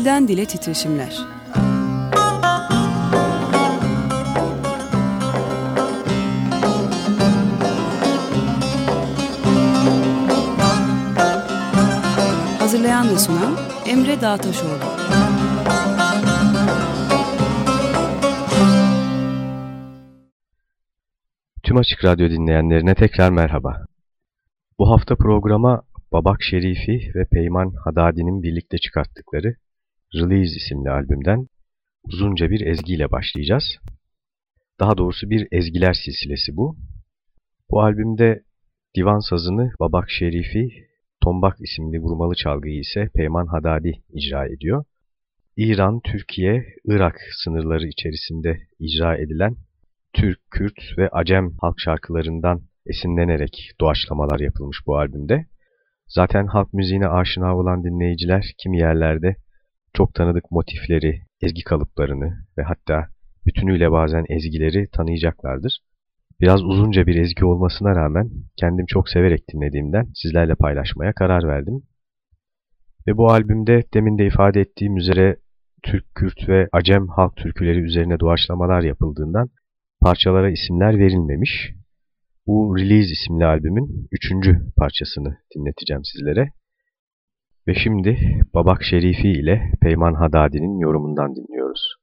Dilden Dile Titreşimler Hazırlayan ve sunan Emre Dağtaşoğlu Tüm Açık Radyo dinleyenlerine tekrar merhaba. Bu hafta programa Babak Şerifi ve Peyman Hadadi'nin birlikte çıkarttıkları Release isimli albümden uzunca bir ezgiyle başlayacağız. Daha doğrusu bir ezgiler silsilesi bu. Bu albümde divan sazını Babak Şerifi, Tombak isimli vurmalı çalgıyı ise Peyman Hadadi icra ediyor. İran, Türkiye, Irak sınırları içerisinde icra edilen Türk, Kürt ve Acem halk şarkılarından esinlenerek doğaçlamalar yapılmış bu albümde. Zaten halk müziğine aşina olan dinleyiciler kimi yerlerde çok tanıdık motifleri, ezgi kalıplarını ve hatta bütünüyle bazen ezgileri tanıyacaklardır. Biraz uzunca bir ezgi olmasına rağmen kendim çok severek dinlediğimden sizlerle paylaşmaya karar verdim. Ve bu albümde demin de ifade ettiğim üzere Türk, Kürt ve Acem halk türküleri üzerine doğaçlamalar yapıldığından parçalara isimler verilmemiş. Bu Release isimli albümün üçüncü parçasını dinleteceğim sizlere. Ve şimdi Babak Şerifi ile Peyman Hadadi'nin yorumundan dinliyoruz.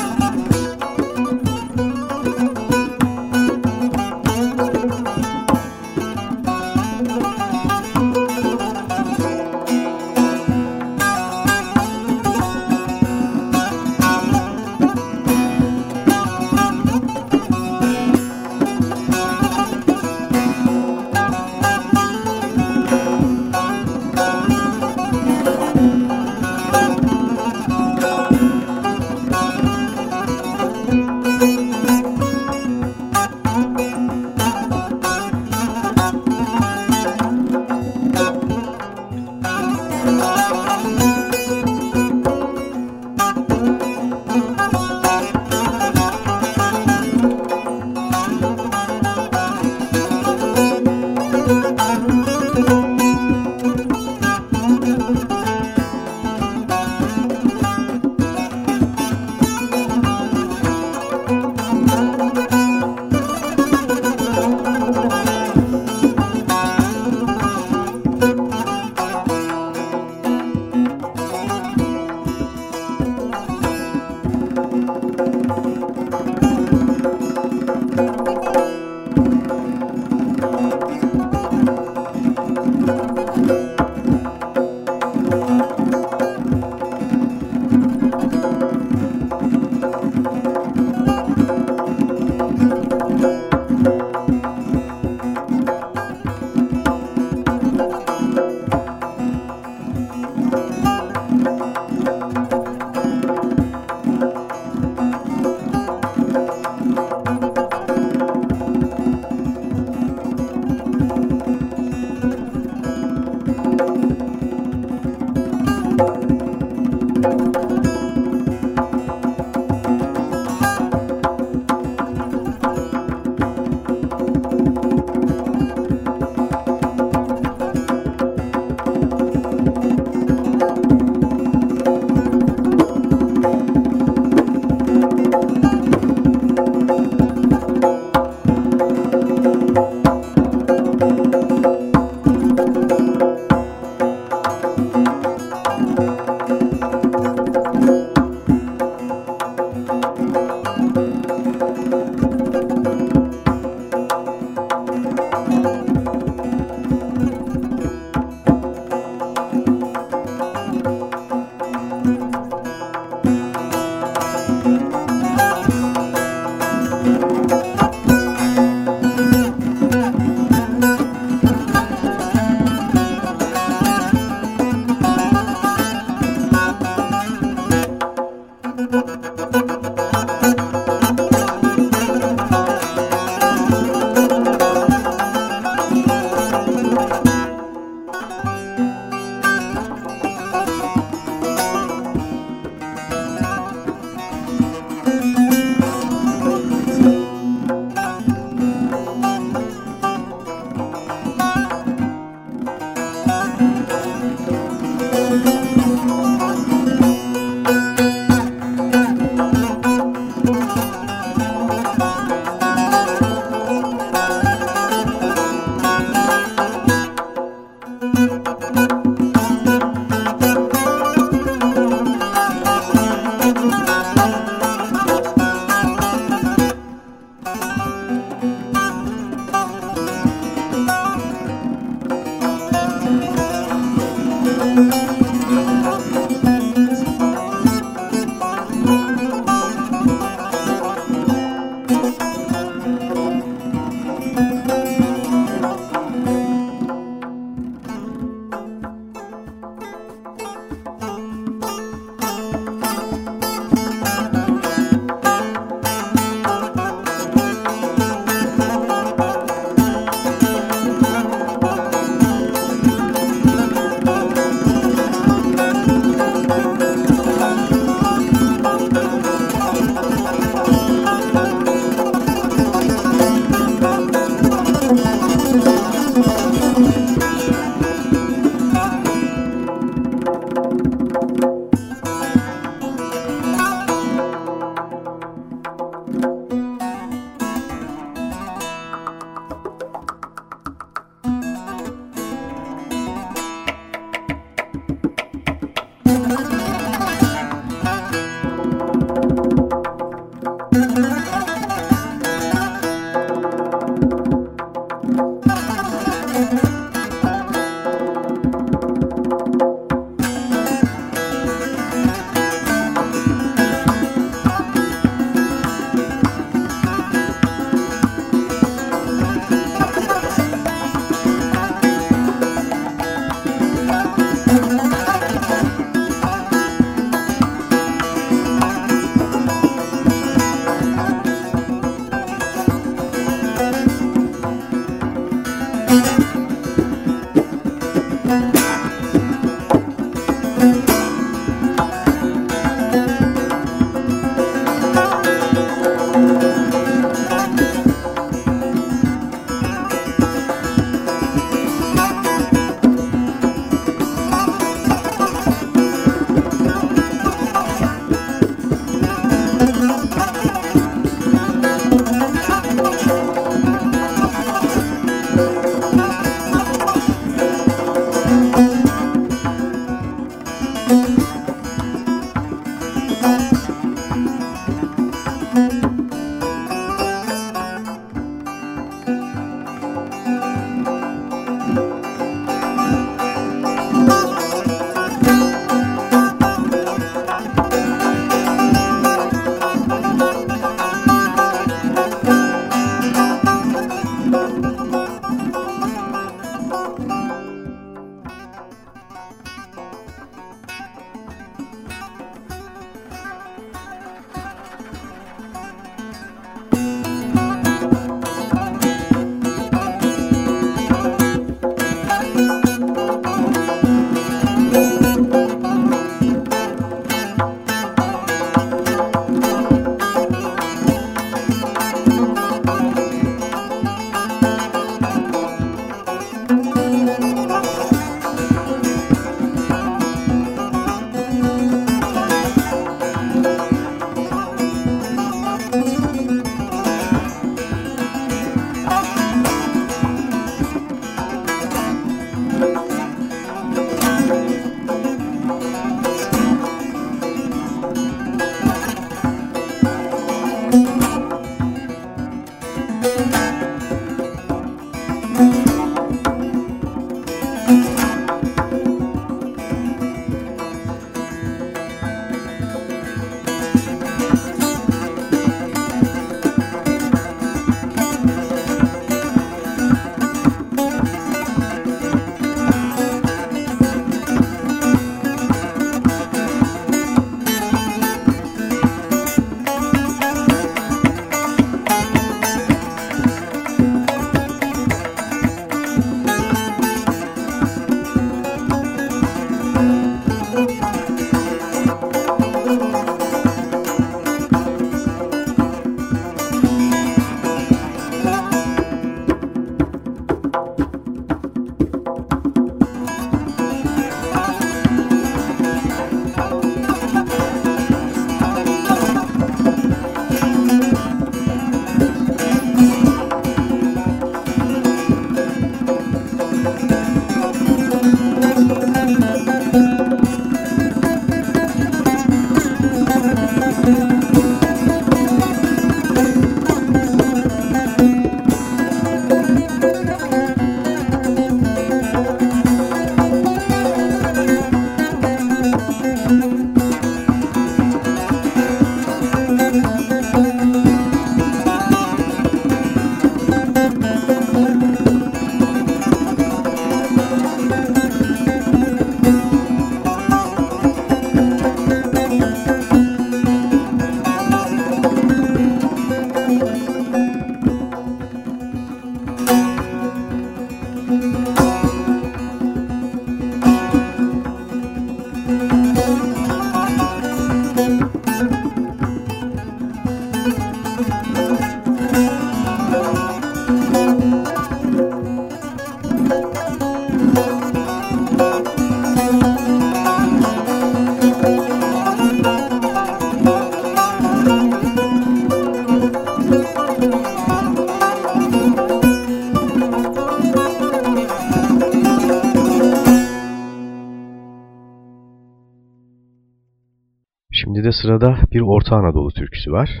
Sırada bir Orta Anadolu türküsü var.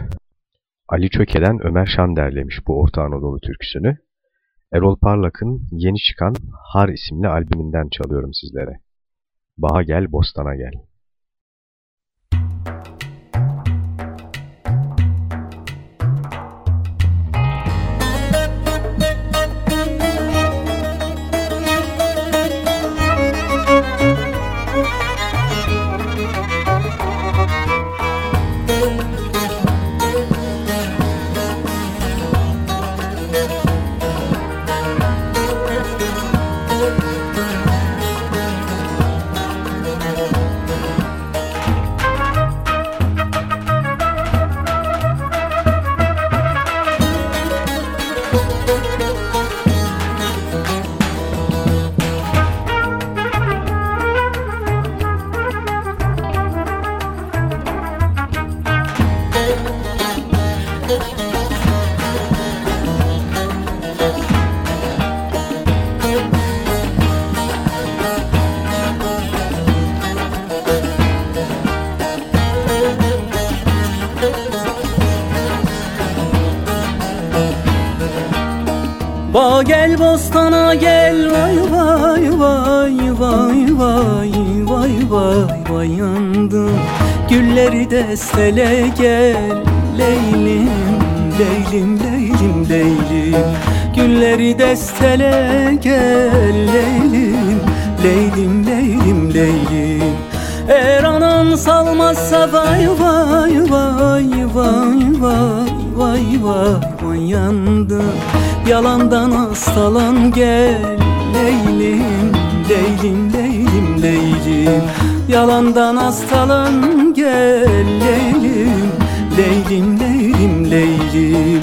Ali Çöke'den Ömer Şan derlemiş bu Orta Anadolu türküsünü. Erol Parlak'ın yeni çıkan Har isimli albümünden çalıyorum sizlere. Bağa gel, bostana gel. yayındı Gülleri destele gel. Leylim, leylim, leylim, leylim. Gülleri destele gel. Leylim, leylim, leylim, leylim. Eğer anam salmazsa vay vay vay vay vay Vay vay vay yandı Yalandan hastalan gel. Leylim, leylim, leylim, leylim. Yalandan hastalan gel Leylim, Leylim, Leylim, Leylim.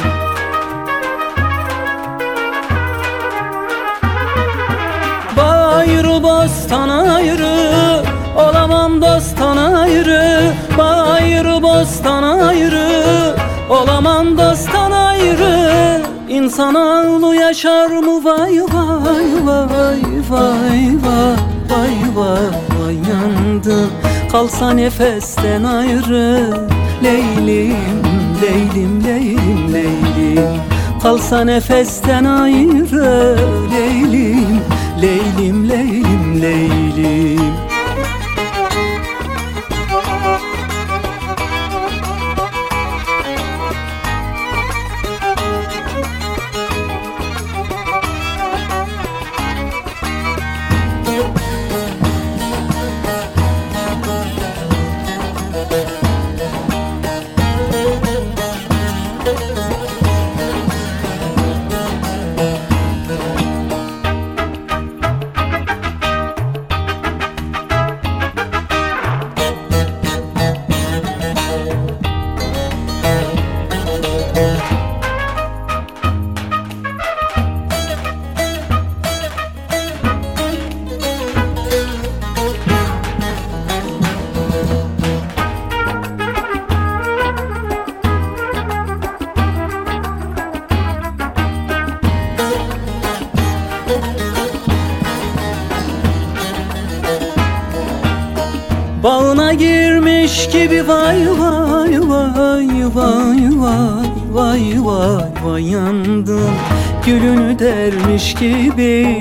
Bayrı bostan ayrı Olamam dosttan ayrı. Bayrı bostan ayrı Olamam dosttan ayrı. İnsan ağlı yaşar mı? Vay vay vay vay vay vay vay yandım Kalsa nefesten ayrı Leylim Leylim Leylim Leylim. Kalsa nefesten ayrı Leylim Leylim Leylim Leylim Gülünü dermiş gibi.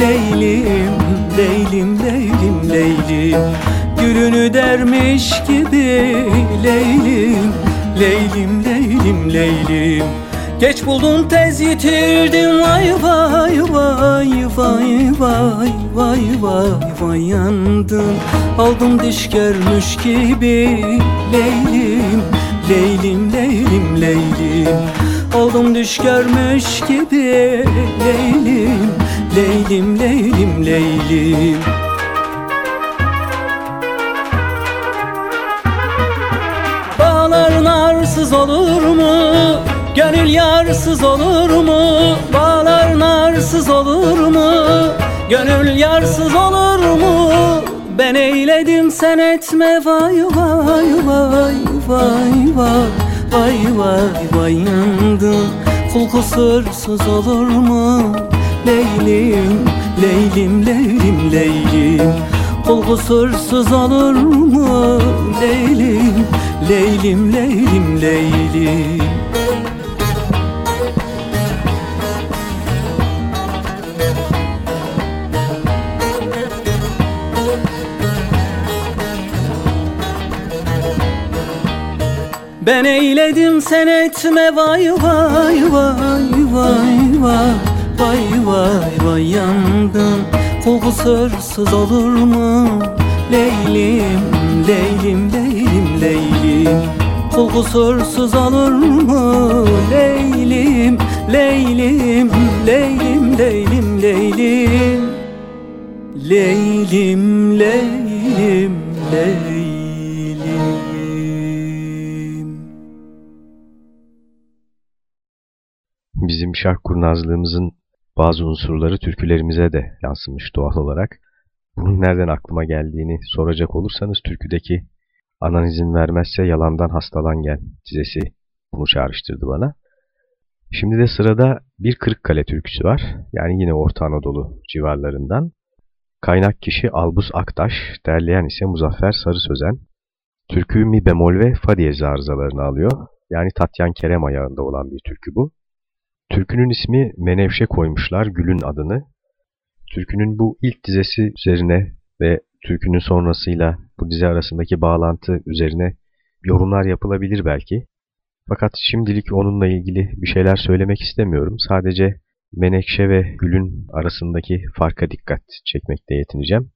Leylim, Leylim, Leylim, Leylim. Gülünü dermiş gibi. Leylim, Leylim, Leylim, Leylim. Geç buldum tez yitirdim vay vay vay vay vay vay vay vay yandım Aldım diş görmüş gibi. Leylim Leylim Leylim Leylim Oldum düş görmüş gibi Leylim Leylim Leylim Leylim Bağlar narsız olur mu? Gönül yarsız olur mu? Bağlar narsız olur mu? Gönül yarsız olur mu? Ben eyledim sen etme vay vay vay vay vay vay vay vay yandım. Kul kusursuz olur mu? Leylim, leylim, leylim, leylim. Kul kusursuz olur mu Leylim, Leylim, Leylim, Leylim Ben eyledim sen etme. Vay vay vay vay vay Vay vay vay yandım. Koku sırsız olur mu? Leylim, leylim, leylim, leylim. Koku sırsız olur mu? Leylim, leylim, leylim, leylim, leylim. Leylim, leylim, leylim. Bizim şark kurnazlığımızın bazı unsurları türkülerimize de yansımış doğal olarak. Bunun nereden aklıma geldiğini soracak olursanız türküdeki anan izin vermezse yalandan hastalan gel dizesi bunu çağrıştırdı bana. Şimdi de sırada bir Kırıkkale türküsü var. Yani yine Orta Anadolu civarlarından. Kaynak kişi Albus Aktaş, derleyen ise Muzaffer Sarı Sözen. Türkü mi bemol ve fa diyez arızalarını alıyor. Yani Tatyan Kerem ayağında olan bir türkü bu. Türkünün ismi Menevşe koymuşlar Gül'ün adını. Türkünün bu ilk dizesi üzerine ve türkünün sonrasıyla bu dizi arasındaki bağlantı üzerine yorumlar yapılabilir belki. Fakat şimdilik onunla ilgili bir şeyler söylemek istemiyorum. Sadece Menekşe ve Gül'ün arasındaki farka dikkat çekmekte yetineceğim.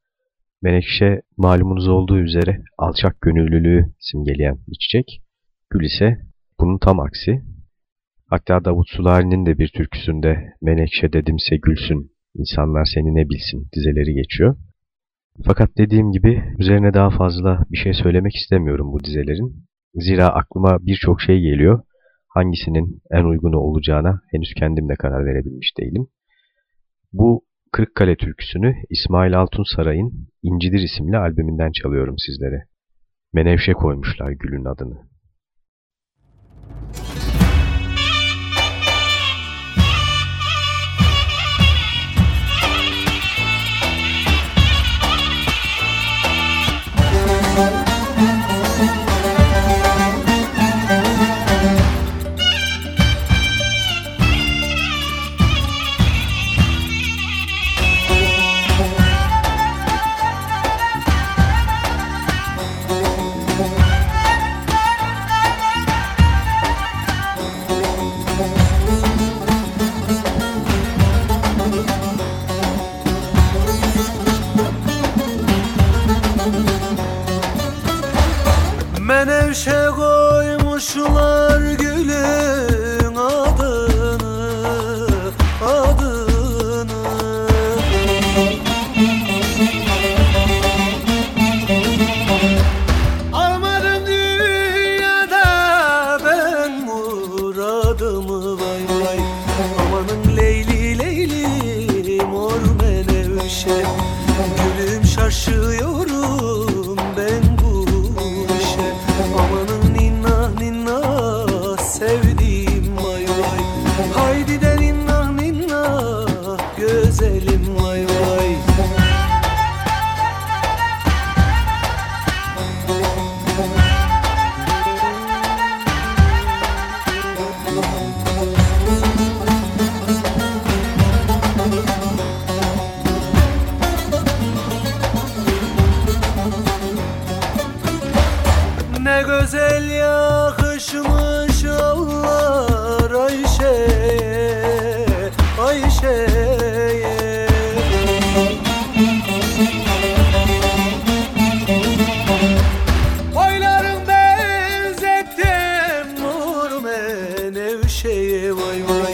Menekşe malumunuz olduğu üzere alçak gönüllülüğü simgeleyen bir çiçek. Gül ise bunun tam aksi. Hatta Davut Sulari'nin de bir türküsünde Menekşe dedimse gülsün, insanlar seni ne bilsin dizeleri geçiyor. Fakat dediğim gibi üzerine daha fazla bir şey söylemek istemiyorum bu dizelerin. Zira aklıma birçok şey geliyor. Hangisinin en uygunu olacağına henüz kendim de karar verebilmiş değilim. Bu Kırıkkale türküsünü İsmail Altun Saray'ın İncidir isimli albümünden çalıyorum sizlere. Menevşe koymuşlar gülün adını. işe her şeye vay vay.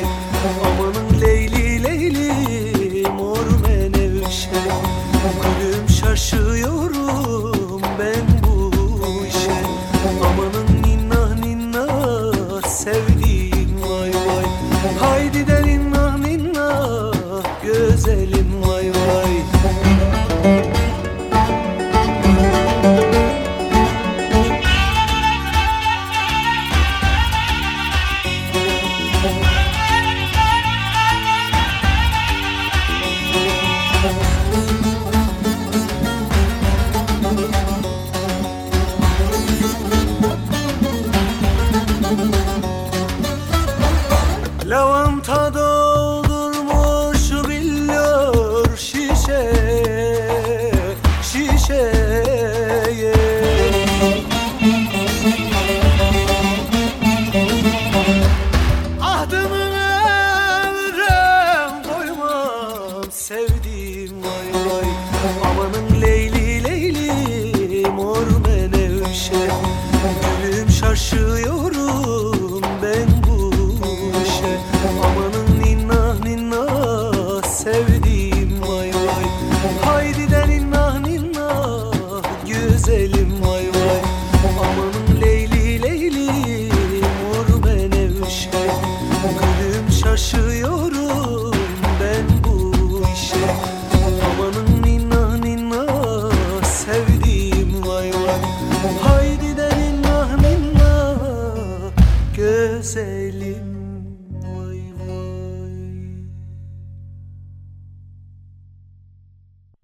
Güzelim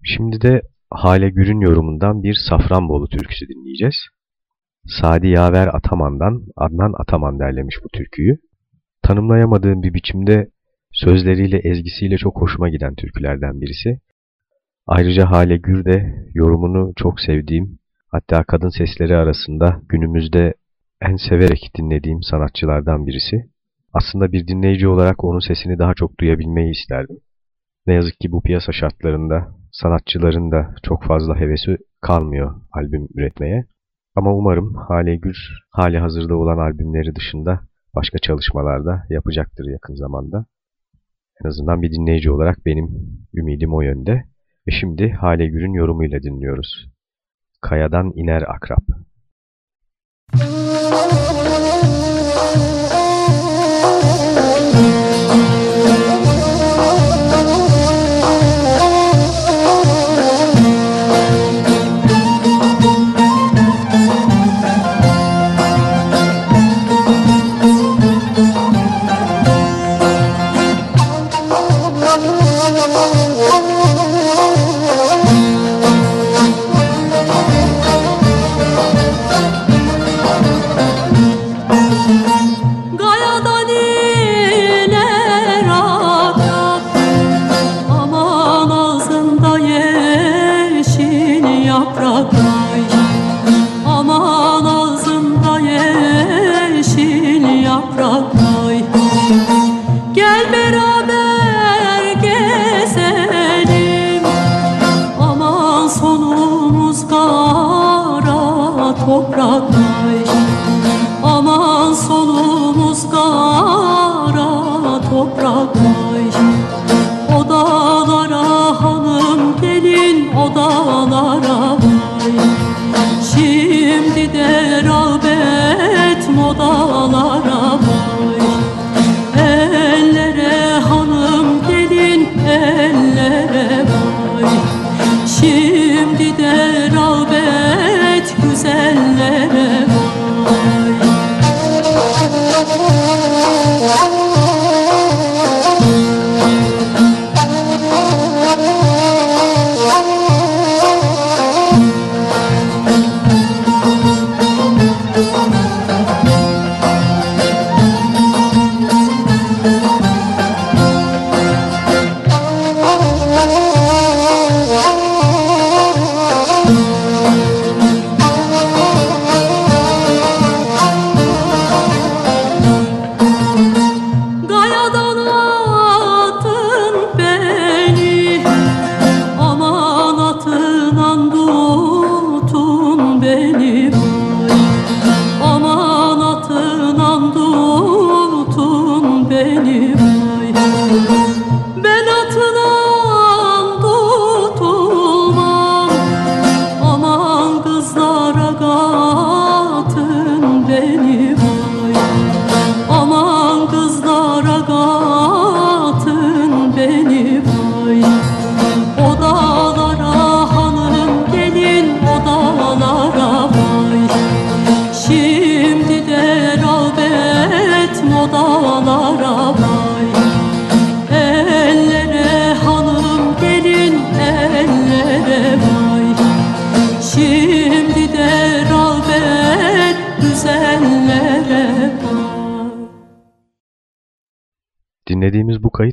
Şimdi de Hale Gür'ün yorumundan bir Safranbolu türküsü dinleyeceğiz. Sadi Yaver Ataman'dan Adnan Ataman derlemiş bu türküyü. Tanımlayamadığım bir biçimde sözleriyle, ezgisiyle çok hoşuma giden türkülerden birisi. Ayrıca Hale Gür de yorumunu çok sevdiğim, hatta kadın sesleri arasında günümüzde en severek dinlediğim sanatçılardan birisi. Aslında bir dinleyici olarak onun sesini daha çok duyabilmeyi isterdim. Ne yazık ki bu piyasa şartlarında sanatçıların da çok fazla hevesi kalmıyor albüm üretmeye. Ama umarım Hale Gür hali hazırda olan albümleri dışında başka çalışmalarda yapacaktır yakın zamanda. En azından bir dinleyici olarak benim ümidim o yönde. Ve şimdi Hale Gür'ün yorumuyla dinliyoruz. Kayadan iner akrap. Müzik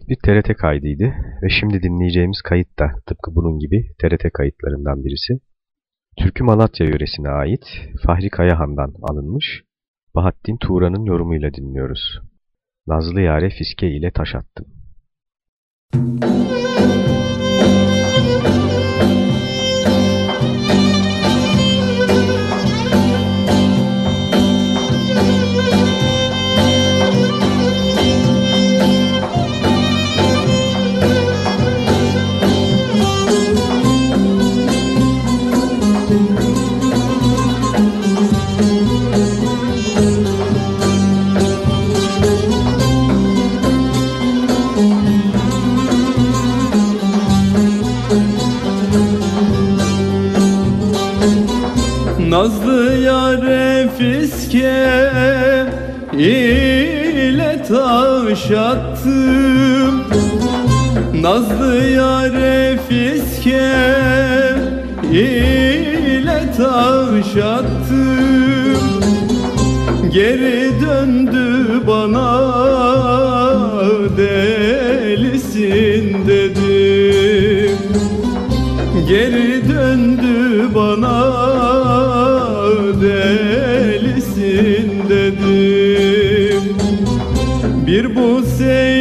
bir TRT kaydıydı ve şimdi dinleyeceğimiz kayıt da tıpkı bunun gibi TRT kayıtlarından birisi. Türkü Malatya yöresine ait Fahri Kayahan'dan alınmış Bahattin Tuğra'nın yorumuyla dinliyoruz. Nazlı yare fiske ile taş attım. Nazlı yare fiske ile taş attım Nazlı yare fiske ile taş attım Geri döndü bana delisin dedim Geri Bir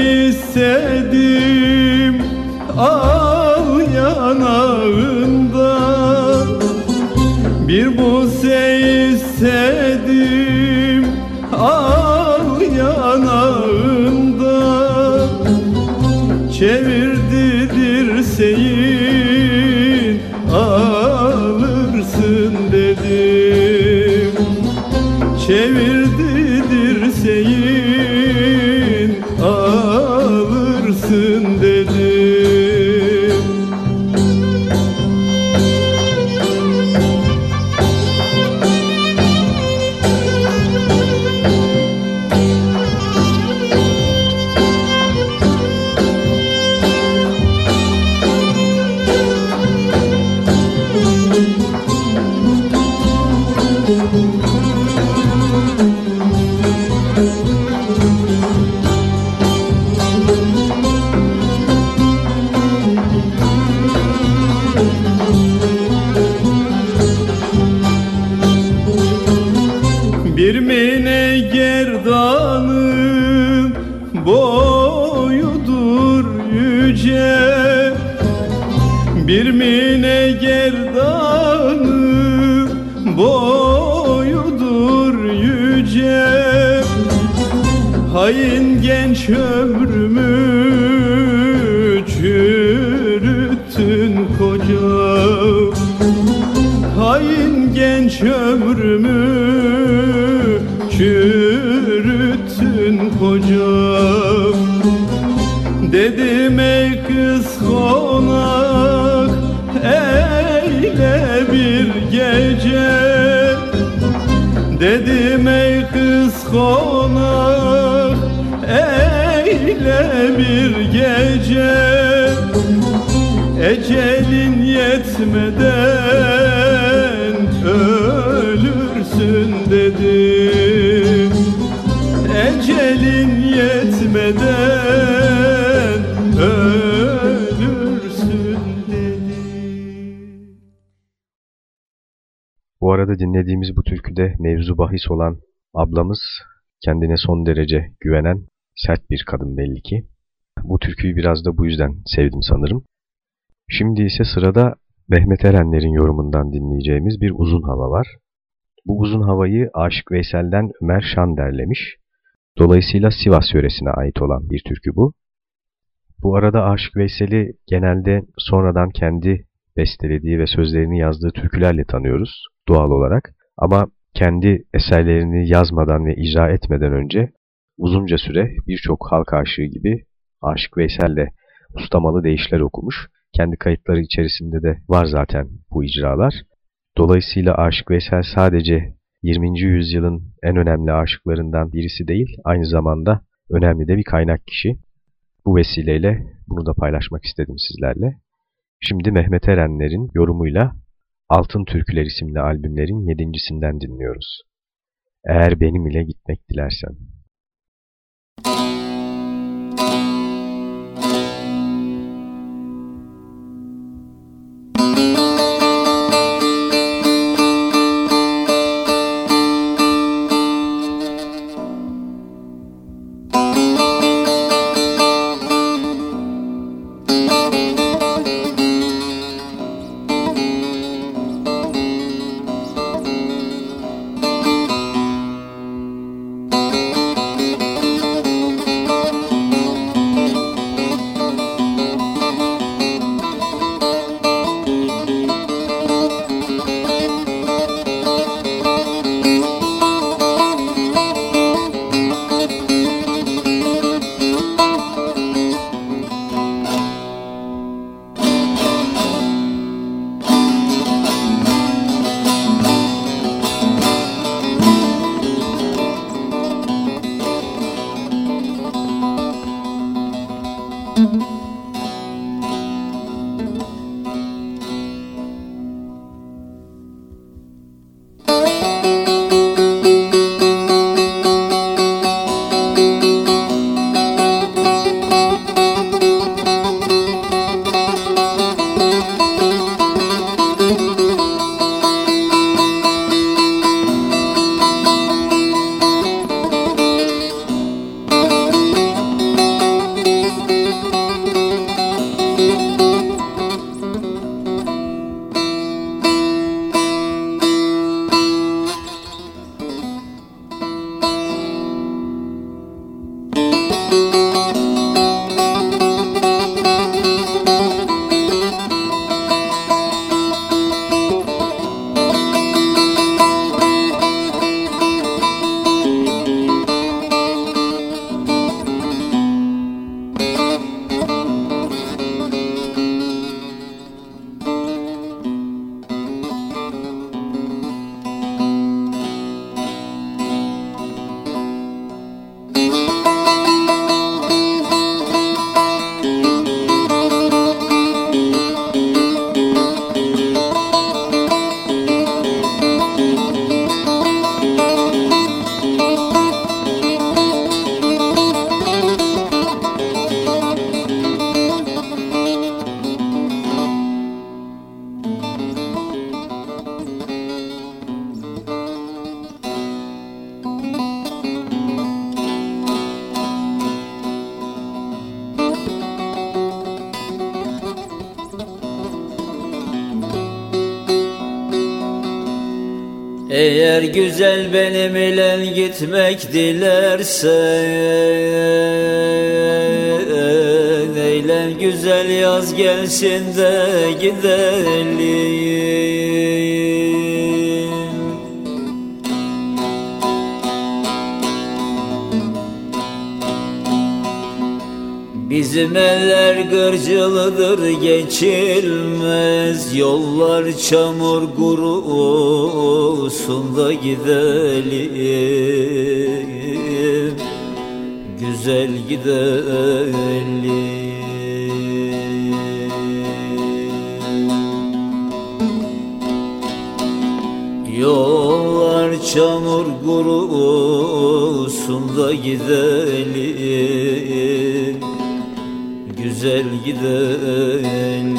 Hain genç ömrümü çürüttün kocam Hain genç ömrümü çürüttün kocam Dedim ey kız konak eyle bir gece. Dedim ey kız konak bir gece Ecelin yetmeden ölürsün dedim Ecelin yetmeden ölürsün dedim Bu arada dinlediğimiz bu türküde mevzu bahis olan ablamız kendine son derece güvenen sert bir kadın belli ki. Bu türküyü biraz da bu yüzden sevdim sanırım. Şimdi ise sırada Mehmet Erenler'in yorumundan dinleyeceğimiz bir uzun hava var. Bu uzun havayı Aşık Veysel'den Ömer Şan derlemiş. Dolayısıyla Sivas yöresine ait olan bir türkü bu. Bu arada Aşık Veysel'i genelde sonradan kendi bestelediği ve sözlerini yazdığı türkülerle tanıyoruz doğal olarak. Ama kendi eserlerini yazmadan ve icra etmeden önce uzunca süre birçok halk aşığı gibi Aşık Veysel'le ustamalı deyişler okumuş. Kendi kayıtları içerisinde de var zaten bu icralar. Dolayısıyla Aşık Veysel sadece 20. yüzyılın en önemli aşıklarından birisi değil, aynı zamanda önemli de bir kaynak kişi. Bu vesileyle bunu da paylaşmak istedim sizlerle. Şimdi Mehmet Erenler'in yorumuyla Altın Türküler isimli albümlerin yedincisinden dinliyoruz. Eğer benim ile gitmek dilersen. İle gitmek dilersen Eğlen güzel yaz gelsin de gidelim Bizim eller gırcılıdır geçilmez. Yollar çamur kurusun da gidelim. Güzel gidelim. Yollar çamur kurusun da gidelim Güzel gidelim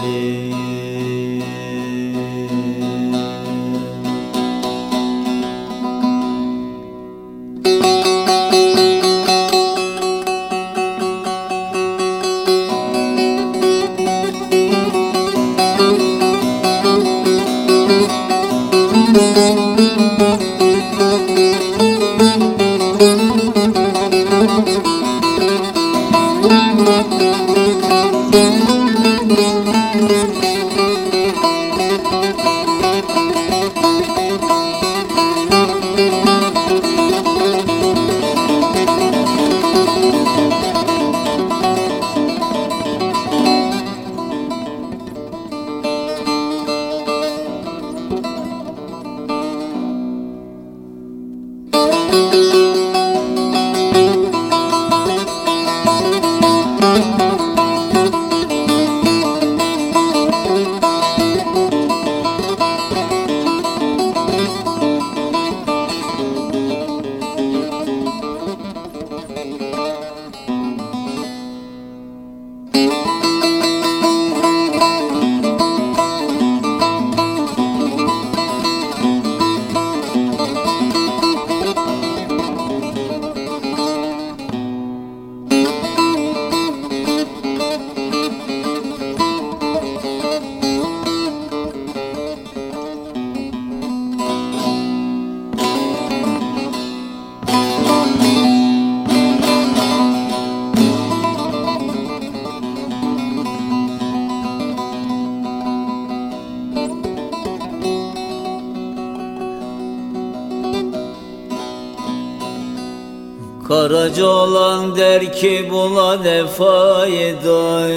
Karaca olan der ki buna ne fayda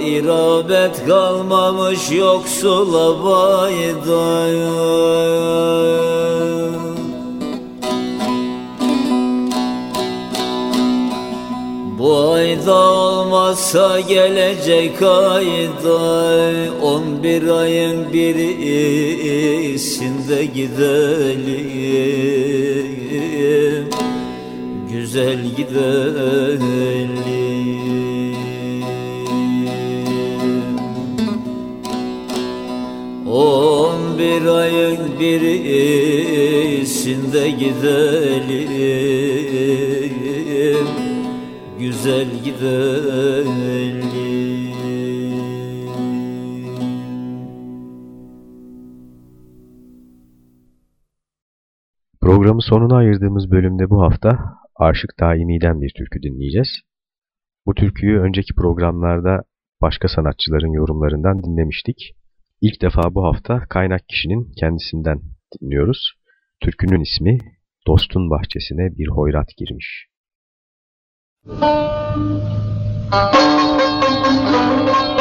İrabet kalmamış yoksula bayda Bu ayda olmazsa gelecek ayda On bir ayın birisinde gidelim Güzel gidelim. On bir ayın birisinde gidelim. Güzel gidelim. Programın sonuna ayırdığımız bölümde bu hafta Aşık Daimi'den bir türkü dinleyeceğiz. Bu türküyü önceki programlarda başka sanatçıların yorumlarından dinlemiştik. İlk defa bu hafta kaynak kişinin kendisinden dinliyoruz. Türkünün ismi Dostun Bahçesine Bir Hoyrat Girmiş. Dostum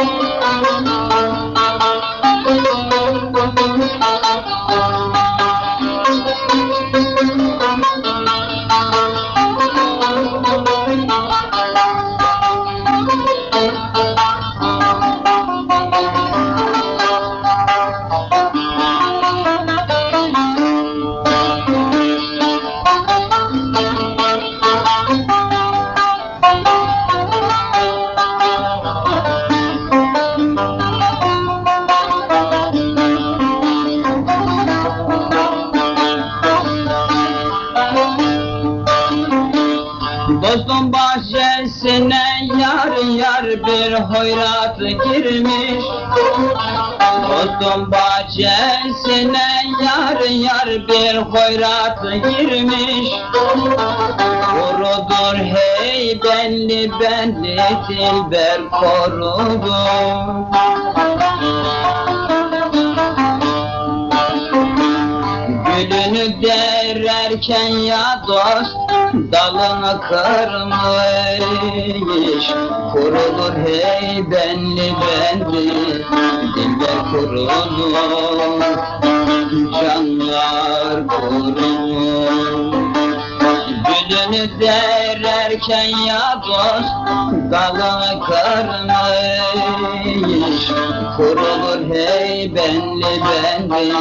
Dostum bahçesine yar yar bir hoyrat girmiş. Kurudur hey belli belli dilber korudur Gülünü dererken ya dost dalını kırmış Kurulur hey benli benli dilber kurulur. Canlar kurulur Gülünü dererken ya dost dalını kırmış Kurulur hey benli benli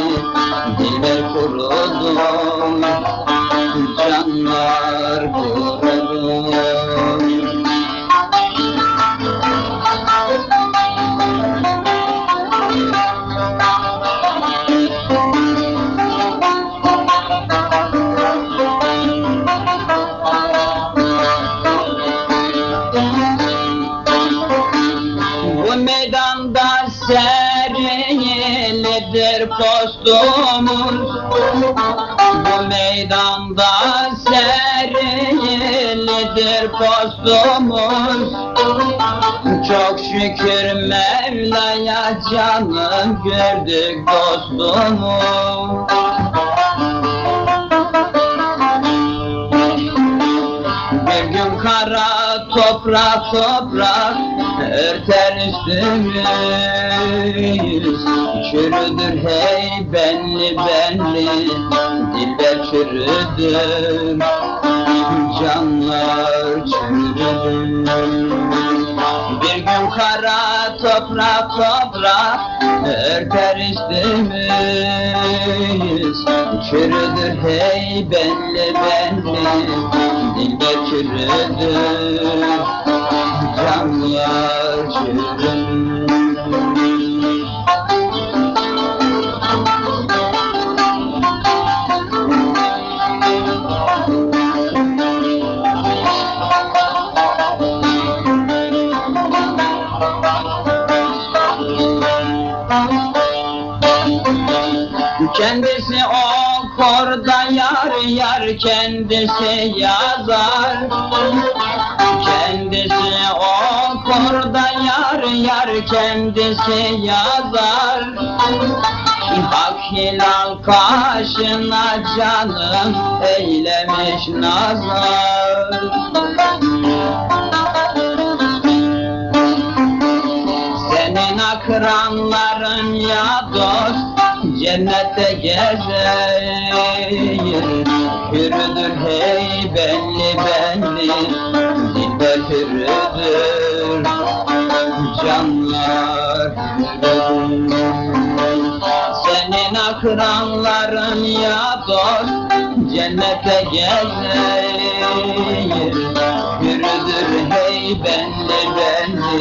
dilber kurulur Canlar kurulur Bu meydanda serilidir postumuz postumuz Çok şükür Mevla'ya canım gördük dostumu toprak toprak örter üstümüz. Çürüdür hey benli benli dilber çürüdür Canlar çürüdür Bir gün kara toprak toprak örter üstümüz. Çürüdür hey benli benli çürüdür Canlar çürüdür Kendisi okur da yar yar kendisi yazar. Kendisi okur da yar yar kendisi yazar. Hak hilal kaşına canım eylemiş nazar. Senin akranların ya dost cennette gezer Hürüdür hey belli belli dilber hürüdür Canlar. Senin akranların ya dost cennette gezer Hürüdür hey belli belli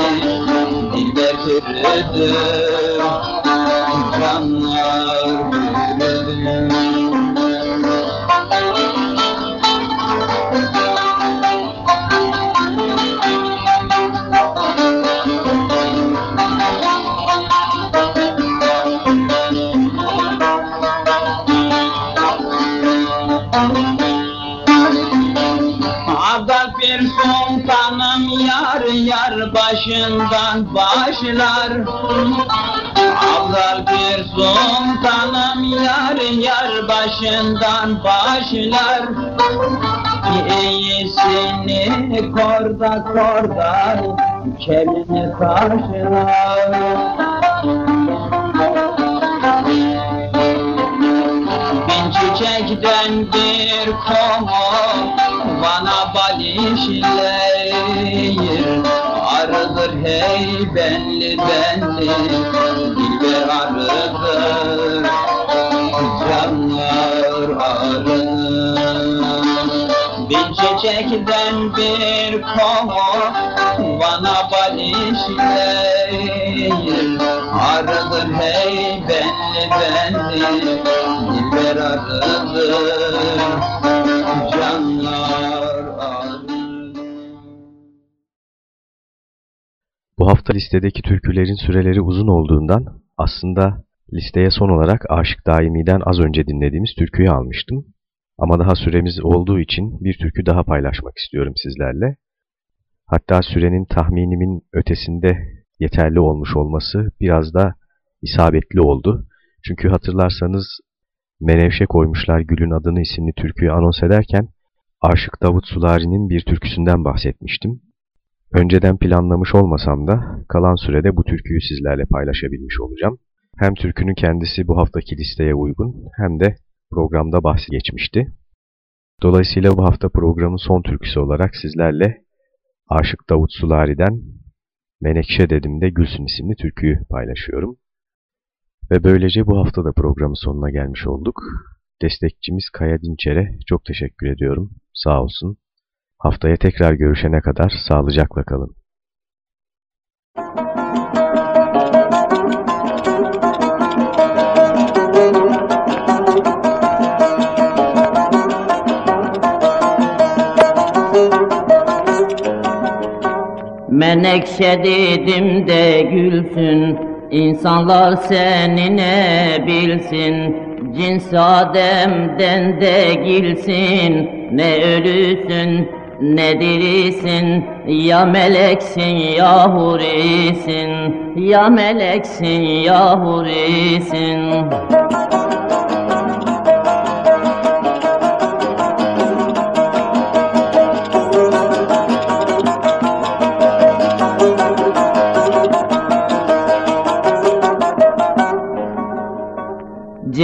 dilber hürüdür Ada bir sultanım yar yar başından başlar yar başından başlar. İyisini korda korda kelini karşılar Bin çiçekten bir komu bana balişleyir Arıdır hey benli benli dilber arıdır Canlar arıdır Bin çiçekten bir komu bana balişleyir Arıdır hey benli benli dilber arıdır Canlar Bu hafta listedeki türkülerin süreleri uzun olduğundan aslında Listeye son olarak Aşık Daimi'den az önce dinlediğimiz türküyü almıştım. Ama daha süremiz olduğu için bir türkü daha paylaşmak istiyorum sizlerle. Hatta sürenin tahminimin ötesinde yeterli olmuş olması biraz da isabetli oldu. Çünkü hatırlarsanız Menevşe koymuşlar Gül'ün adını isimli türküyü anons ederken Aşık Davut Sulari'nin bir türküsünden bahsetmiştim. Önceden planlamış olmasam da kalan sürede bu türküyü sizlerle paylaşabilmiş olacağım. Hem türkünün kendisi bu haftaki listeye uygun hem de programda bahsi geçmişti. Dolayısıyla bu hafta programın son türküsü olarak sizlerle Aşık Davut Sulari'den Menekşe dedim de Gülsün isimli türküyü paylaşıyorum. Ve böylece bu hafta da programın sonuna gelmiş olduk. Destekçimiz Kaya Dinçer'e çok teşekkür ediyorum. Sağ olsun. Haftaya tekrar görüşene kadar sağlıcakla kalın. Menekşe dedim de gülsün. İnsanlar seni ne bilsin? Cins Adem'den de gilsin. Ne ölüsün ne dirisin? Ya meleksin ya hurisin Ya meleksin ya hurisin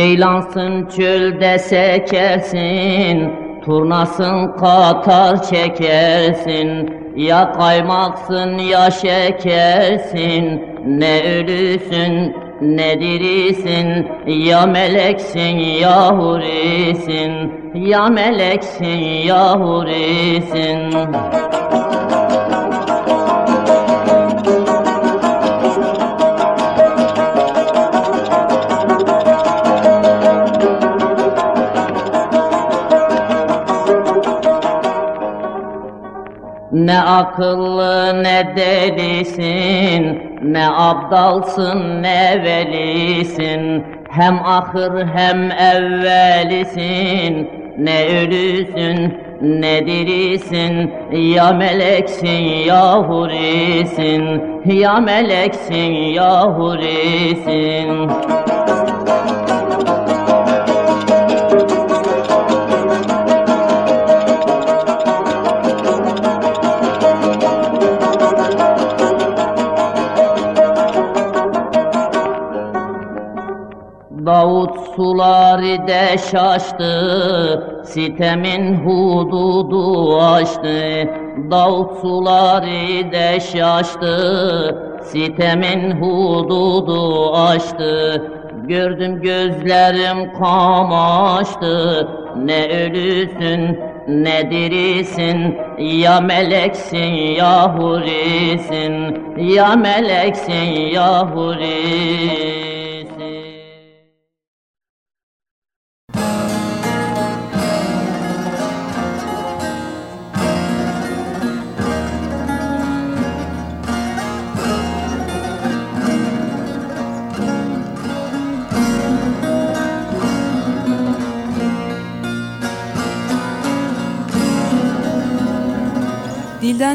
Ceylansın çölde sekersin, turnasın katar çekersin. Ya kaymaksın ya şekersin, ne ölüsün ne dirisin. Ya meleksin ya hurisin, ya meleksin ya hurisin. Ne akıllı ne delisin, ne abdalsın ne velisin. Hem ahır hem evvelisin, ne ölüsün ne dirisin. Ya meleksin ya hurisin, ya meleksin ya hurisin. Suları de şaştı, sitemin hududu aştı. Davut suları de şaştı, sitemin hududu aştı. Gördüm gözlerim kamaştı, ne ölüsün ne dirisin, ya meleksin ya hurisin, ya meleksin ya hurisin.